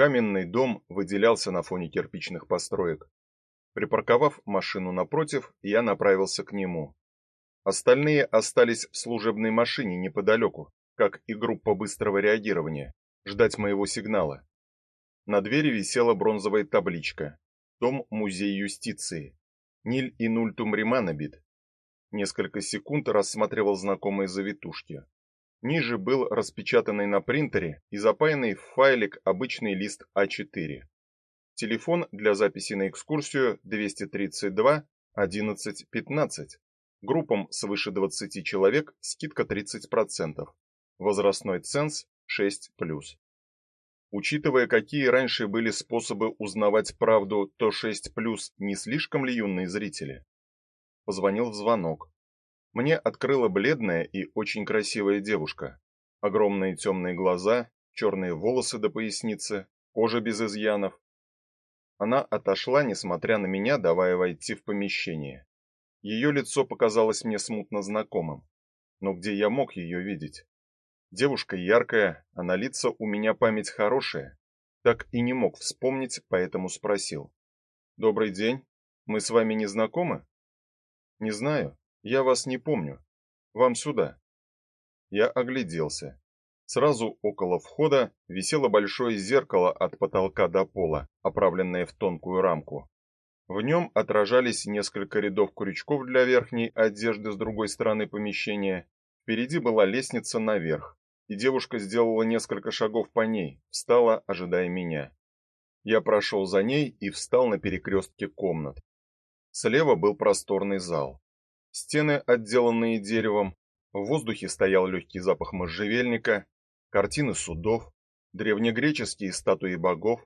Каменный дом выделялся на фоне кирпичных построек. Припарковав машину напротив, я направился к нему. Остальные остались в служебной машине неподалеку, как и группа быстрого реагирования, ждать моего сигнала. На двери висела бронзовая табличка «Дом Музей юстиции». Ниль и Нультум Риманабит. Несколько секунд рассматривал знакомые завитушки. Ниже был распечатанный на принтере и запаянный в файлик обычный лист А4. Телефон для записи на экскурсию 232 11 15. Группам свыше 20 человек скидка 30%. Возрастной ценз 6+. Учитывая, какие раньше были способы узнавать правду, то 6+, не слишком ли юные зрители? Позвонил в звонок. Мне открыла бледная и очень красивая девушка. Огромные темные глаза, черные волосы до поясницы, кожа без изъянов. Она отошла, несмотря на меня, давая войти в помещение. Ее лицо показалось мне смутно знакомым. Но где я мог ее видеть? Девушка яркая, а на лица у меня память хорошая. Так и не мог вспомнить, поэтому спросил. Добрый день. Мы с вами не знакомы? Не знаю. Я вас не помню. Вам сюда. Я огляделся. Сразу около входа висело большое зеркало от потолка до пола, оправленное в тонкую рамку. В нем отражались несколько рядов крючков для верхней одежды с другой стороны помещения. Впереди была лестница наверх и девушка сделала несколько шагов по ней, встала, ожидая меня. Я прошел за ней и встал на перекрестке комнат. Слева был просторный зал. Стены, отделанные деревом, в воздухе стоял легкий запах можжевельника, картины судов, древнегреческие статуи богов.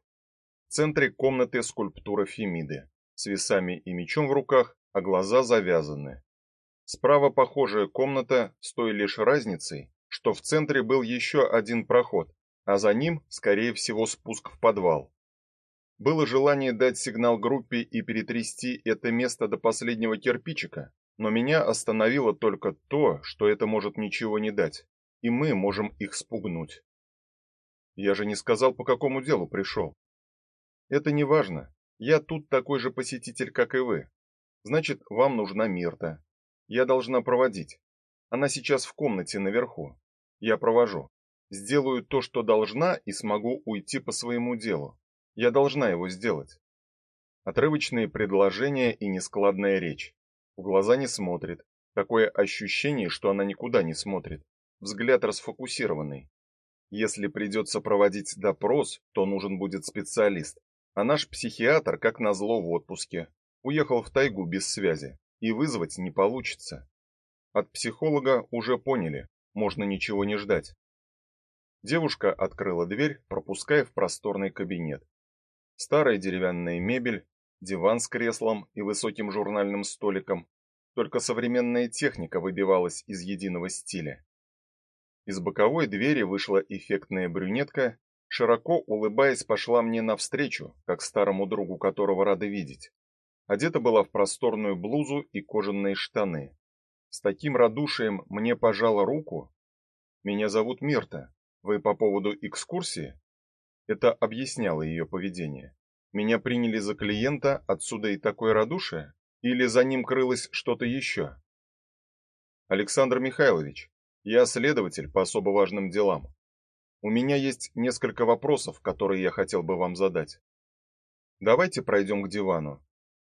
В центре комнаты скульптура Фемиды с весами и мечом в руках, а глаза завязаны. Справа похожая комната с той лишь разницей, что в центре был еще один проход, а за ним, скорее всего, спуск в подвал. Было желание дать сигнал группе и перетрясти это место до последнего кирпичика, но меня остановило только то, что это может ничего не дать, и мы можем их спугнуть. Я же не сказал, по какому делу пришел. Это не важно. Я тут такой же посетитель, как и вы. Значит, вам нужна Мирта. Я должна проводить. Она сейчас в комнате наверху. Я провожу. Сделаю то, что должна, и смогу уйти по своему делу. Я должна его сделать. Отрывочные предложения и нескладная речь. В глаза не смотрит. Такое ощущение, что она никуда не смотрит. Взгляд расфокусированный. Если придется проводить допрос, то нужен будет специалист. А наш психиатр, как назло, в отпуске. Уехал в тайгу без связи, и вызвать не получится. От психолога уже поняли, можно ничего не ждать. Девушка открыла дверь, пропуская в просторный кабинет. Старая деревянная мебель, диван с креслом и высоким журнальным столиком. Только современная техника выбивалась из единого стиля. Из боковой двери вышла эффектная брюнетка, широко улыбаясь, пошла мне навстречу, как старому другу, которого рада видеть. Одета была в просторную блузу и кожаные штаны. С таким радушием мне пожала руку. Меня зовут Мирта. Вы по поводу экскурсии? Это объясняло ее поведение. Меня приняли за клиента, отсюда и такое радушие, или за ним крылось что-то еще? Александр Михайлович, я следователь по особо важным делам. У меня есть несколько вопросов, которые я хотел бы вам задать. Давайте пройдем к дивану.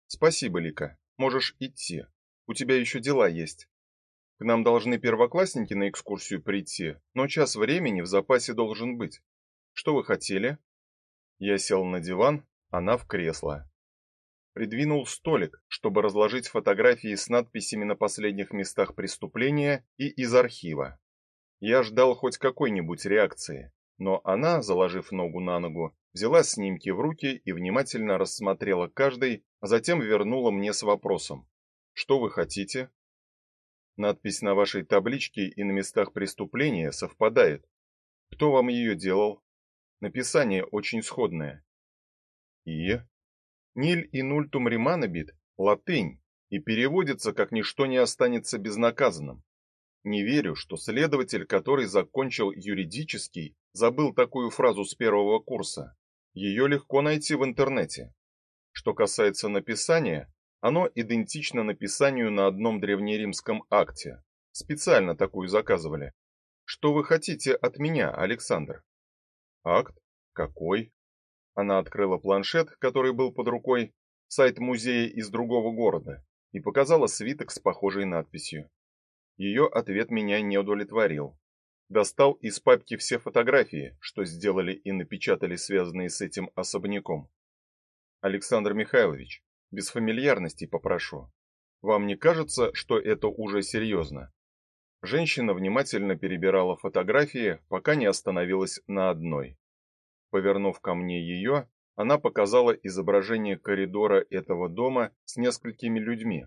Спасибо, Лика. Можешь идти. У тебя еще дела есть. К нам должны первоклассники на экскурсию прийти, но час времени в запасе должен быть. Что вы хотели? Я сел на диван, она в кресло. Придвинул столик, чтобы разложить фотографии с надписями на последних местах преступления и из архива. Я ждал хоть какой-нибудь реакции, но она, заложив ногу на ногу, взяла снимки в руки и внимательно рассмотрела каждый, а затем вернула мне с вопросом: "Что вы хотите?" Надпись на вашей табличке и на местах преступления совпадает. Кто вам ее делал? Написание очень сходное. И Ниль и нультум риманабит латынь и переводится как ничто не останется безнаказанным. Не верю, что следователь, который закончил юридический, забыл такую фразу с первого курса. Ее легко найти в интернете. Что касается написания, оно идентично написанию на одном древнеримском акте. Специально такую заказывали. Что вы хотите от меня, Александр? Акт? Какой? Она открыла планшет, который был под рукой, сайт музея из другого города, и показала свиток с похожей надписью. Ее ответ меня не удовлетворил. Достал из папки все фотографии, что сделали и напечатали связанные с этим особняком. Александр Михайлович, без фамильярности попрошу. Вам не кажется, что это уже серьезно?» Женщина внимательно перебирала фотографии, пока не остановилась на одной. Повернув ко мне ее, она показала изображение коридора этого дома с несколькими людьми.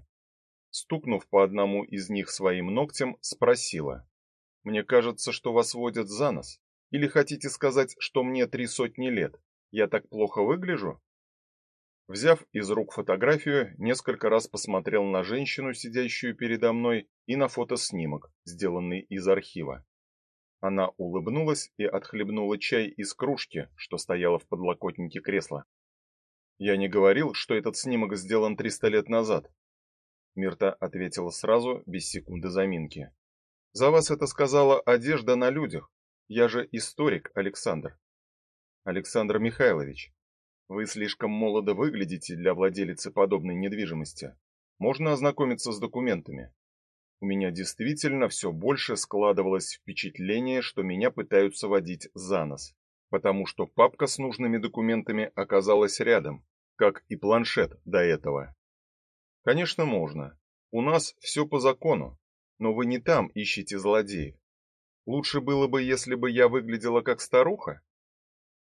Стукнув по одному из них своим ногтем, спросила: "Мне кажется, что вас водят за нос, или хотите сказать, что мне три сотни лет? Я так плохо выгляжу?" Взяв из рук фотографию, несколько раз посмотрел на женщину, сидящую передо мной, и на фотоснимок, сделанный из архива. Она улыбнулась и отхлебнула чай из кружки, что стояла в подлокотнике кресла. Я не говорил, что этот снимок сделан 300 лет назад. Мирта ответила сразу, без секунды заминки. За вас это сказала одежда на людях. Я же историк, Александр. Александр Михайлович, вы слишком молодо выглядите для владелицы подобной недвижимости. Можно ознакомиться с документами. У меня действительно все больше складывалось впечатление, что меня пытаются водить за нос, потому что папка с нужными документами оказалась рядом, как и планшет до этого. Конечно, можно. У нас все по закону, но вы не там ищете злодеев. Лучше было бы, если бы я выглядела как старуха.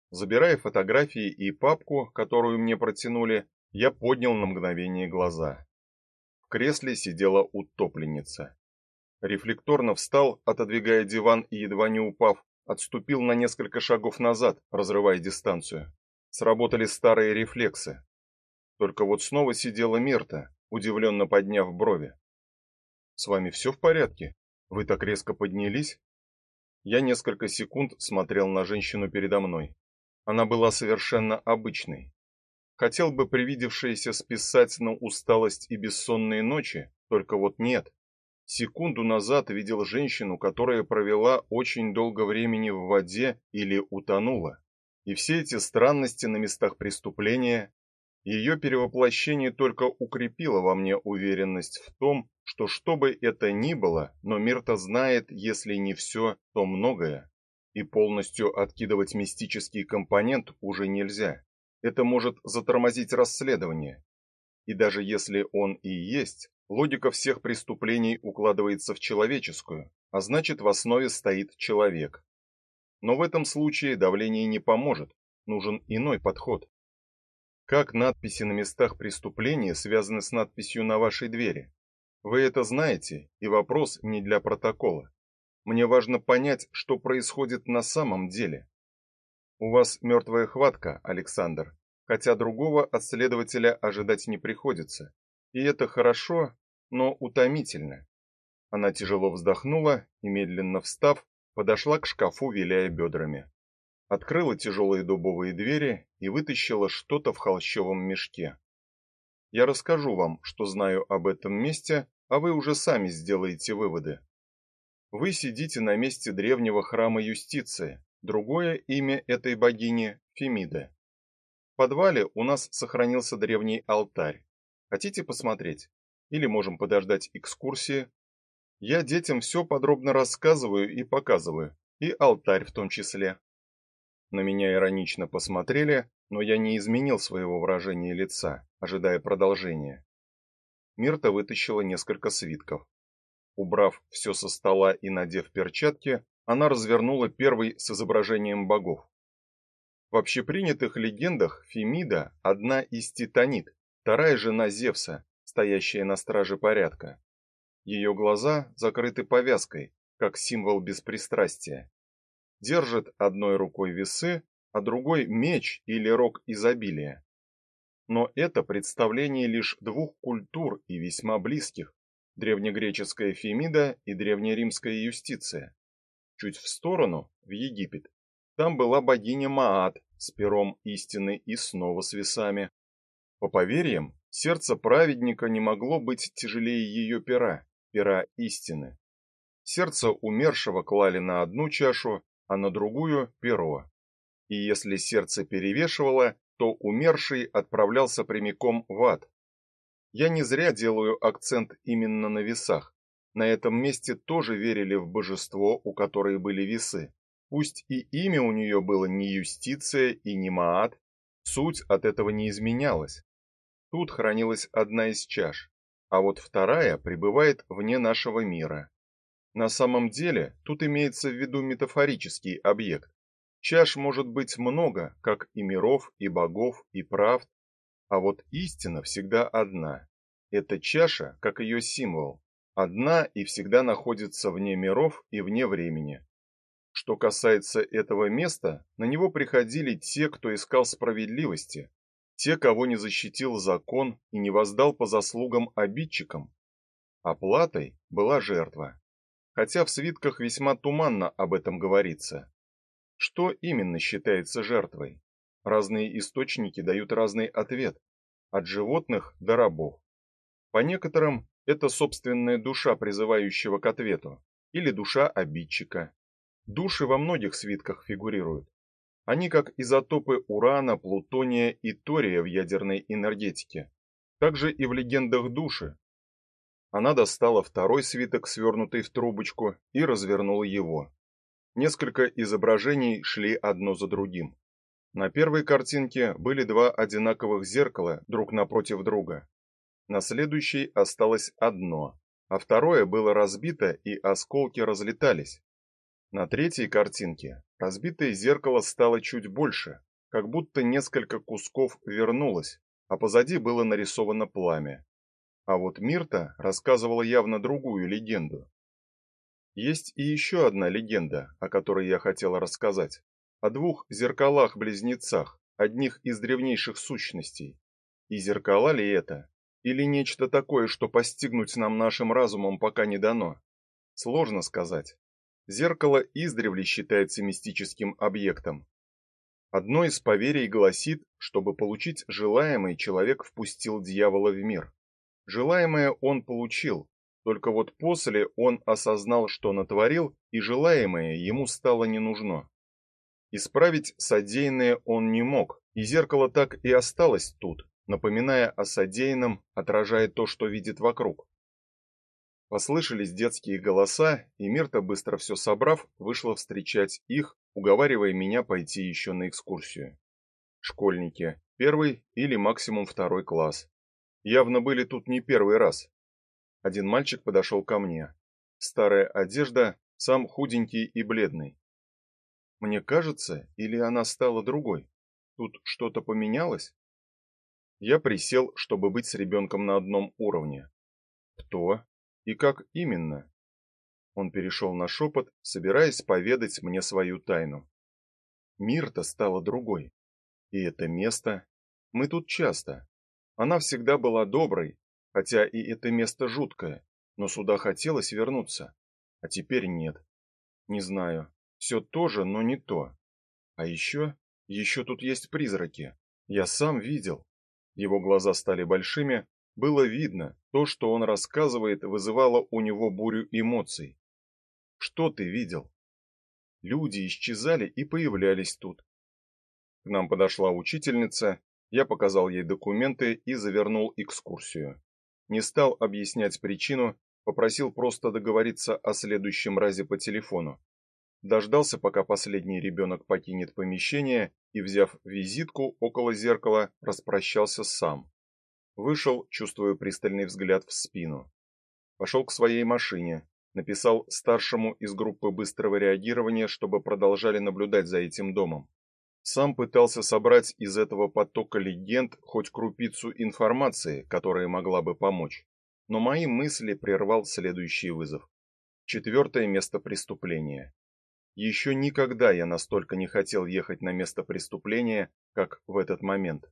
Забирая фотографии и папку, которую мне протянули, я поднял на мгновение глаза. Кресле сидела утопленница. Рефлекторно встал, отодвигая диван и едва не упав, отступил на несколько шагов назад, разрывая дистанцию. Сработали старые рефлексы. Только вот снова сидела Мирта, удивленно подняв брови. С вами все в порядке? Вы так резко поднялись? Я несколько секунд смотрел на женщину передо мной. Она была совершенно обычной. Хотел бы привидевшееся списать на усталость и бессонные ночи, только вот нет. Секунду назад видел женщину, которая провела очень долго времени в воде или утонула. И все эти странности на местах преступления, ее перевоплощение только укрепило во мне уверенность в том, что что бы это ни было, но Мирта знает, если не все, то многое и полностью откидывать мистический компонент уже нельзя. Это может затормозить расследование. И даже если он и есть, логика всех преступлений укладывается в человеческую, а значит, в основе стоит человек. Но в этом случае давление не поможет, нужен иной подход. Как надписи на местах преступления связаны с надписью на вашей двери? Вы это знаете, и вопрос не для протокола. Мне важно понять, что происходит на самом деле. У вас мертвая хватка, Александр, хотя другого от следователя ожидать не приходится. И это хорошо, но утомительно. Она тяжело вздохнула и медленно встав, подошла к шкафу, виляя бедрами. Открыла тяжелые дубовые двери и вытащила что-то в холщовом мешке. Я расскажу вам, что знаю об этом месте, а вы уже сами сделаете выводы. Вы сидите на месте древнего храма юстиции. Другое имя этой богини Фемида. В подвале у нас сохранился древний алтарь. Хотите посмотреть? Или можем подождать экскурсии? Я детям все подробно рассказываю и показываю, и алтарь в том числе. На меня иронично посмотрели, но я не изменил своего выражения лица, ожидая продолжения. Мирта вытащила несколько свитков. Убрав все со стола и надев перчатки, она развернула первый с изображением богов. В общепринятых легендах Фемида одна из титанит, вторая жена Зевса, стоящая на страже порядка. Ее глаза закрыты повязкой, как символ беспристрастия. Держит одной рукой весы, а другой меч или рог изобилия. Но это представление лишь двух культур и весьма близких, древнегреческая Фемида и древнеримская Юстиция. Чуть в сторону, в Египет, там была богиня Маат с пером истины и снова с весами. По поверьям, сердце праведника не могло быть тяжелее ее пера, пера истины. Сердце умершего клали на одну чашу, а на другую перо. И если сердце перевешивало, то умерший отправлялся прямиком в ад. Я не зря делаю акцент именно на весах. На этом месте тоже верили в божество, у которой были весы. Пусть и имя у нее было не Юстиция и не Маат, суть от этого не изменялась. Тут хранилась одна из чаш, а вот вторая пребывает вне нашего мира. На самом деле, тут имеется в виду метафорический объект. Чаш может быть много, как и миров, и богов, и правд, а вот истина всегда одна. Эта чаша, как ее символ, одна и всегда находится вне миров и вне времени. Что касается этого места, на него приходили те, кто искал справедливости, те, кого не защитил закон и не воздал по заслугам обидчикам. Оплатой была жертва хотя в свитках весьма туманно об этом говорится. Что именно считается жертвой? Разные источники дают разный ответ, от животных до рабов. По некоторым это собственная душа призывающего к ответу или душа обидчика. Души во многих свитках фигурируют. Они как изотопы урана, плутония и тория в ядерной энергетике. Также и в легендах души, она достала второй свиток, свернутый в трубочку, и развернула его. Несколько изображений шли одно за другим. На первой картинке были два одинаковых зеркала друг напротив друга. На следующей осталось одно, а второе было разбито и осколки разлетались. На третьей картинке разбитое зеркало стало чуть больше, как будто несколько кусков вернулось, а позади было нарисовано пламя. А вот Мирта рассказывала явно другую легенду. Есть и еще одна легенда, о которой я хотела рассказать, о двух зеркалах-близнецах, одних из древнейших сущностей. И зеркала ли это, или нечто такое, что постигнуть нам нашим разумом пока не дано? Сложно сказать. Зеркало издревле считается мистическим объектом. Одно из поверий гласит, чтобы получить желаемое, человек впустил дьявола в мир. Желаемое он получил, только вот после он осознал, что натворил, и желаемое ему стало не нужно. Исправить содеянное он не мог, и зеркало так и осталось тут, напоминая о содеянном, отражая то, что видит вокруг. Послышались детские голоса, и Мирта, быстро все собрав, вышла встречать их, уговаривая меня пойти еще на экскурсию. Школьники, первый или максимум второй класс явно были тут не первый раз. Один мальчик подошел ко мне. Старая одежда, сам худенький и бледный. Мне кажется, или она стала другой? Тут что-то поменялось? Я присел, чтобы быть с ребенком на одном уровне. Кто и как именно? Он перешел на шепот, собираясь поведать мне свою тайну. Мир-то стала другой. И это место мы тут часто. Она всегда была доброй, хотя и это место жуткое, но сюда хотелось вернуться. А теперь нет. Не знаю. Все то же, но не то. А еще, еще тут есть призраки. Я сам видел. Его глаза стали большими, было видно, то, что он рассказывает, вызывало у него бурю эмоций. Что ты видел? Люди исчезали и появлялись тут. К нам подошла учительница я показал ей документы и завернул экскурсию. Не стал объяснять причину, попросил просто договориться о следующем разе по телефону. Дождался, пока последний ребенок покинет помещение, и, взяв визитку около зеркала, распрощался сам. Вышел, чувствуя пристальный взгляд в спину. Пошел к своей машине, написал старшему из группы быстрого реагирования, чтобы продолжали наблюдать за этим домом. Сам пытался собрать из этого потока легенд хоть крупицу информации, которая могла бы помочь. Но мои мысли прервал следующий вызов. Четвертое место преступления. Еще никогда я настолько не хотел ехать на место преступления, как в этот момент.